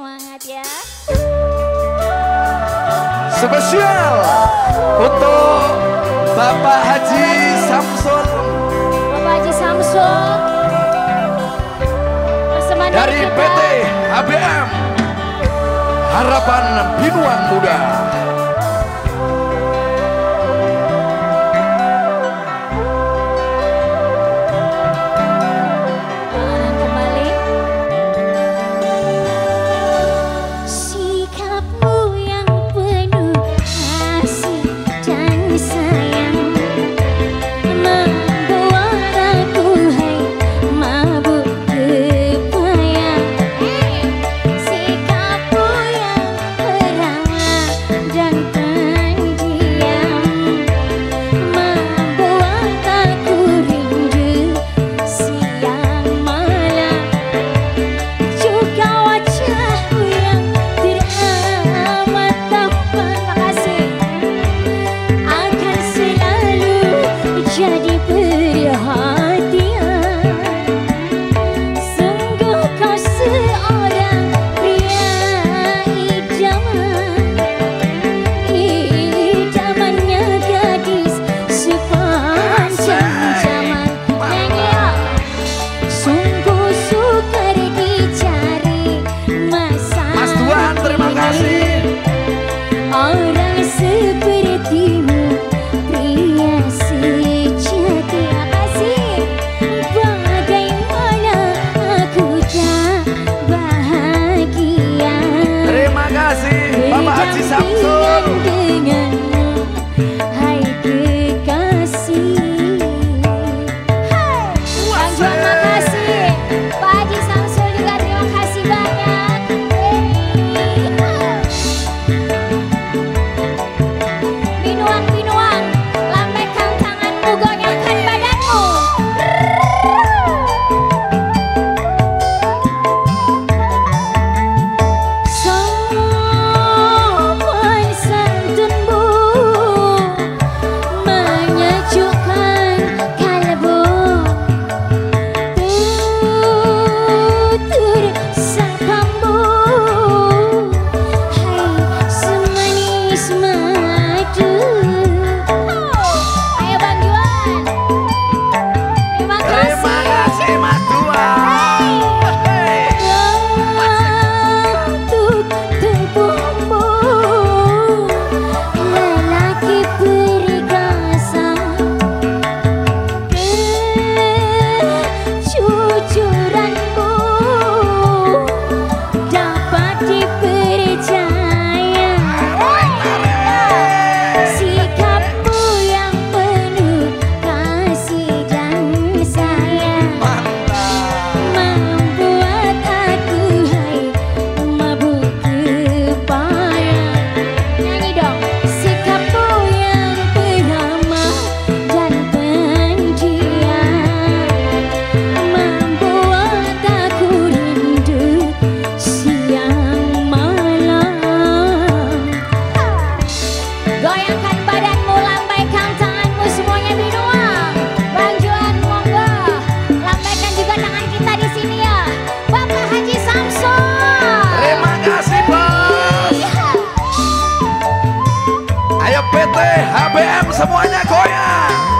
semangat ya. Spesial untuk Bapak Haji Samsul Bapak Haji Samsul. dari PT HBM Harapan Binuang Muda. sáng sớm semuanya goyang.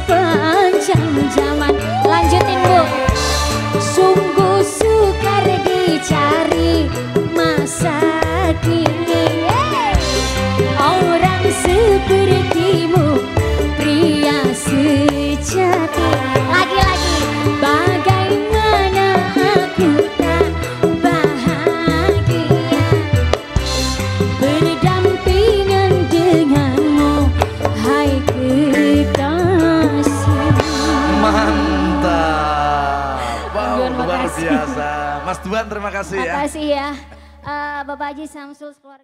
sepanjang zaman. Lanjutin bu. Sungguh sukar dicari masa kini makasih. biasa. Mas Tuan terima kasih ya. Ya Eh, Bapak Haji Samsul keluarga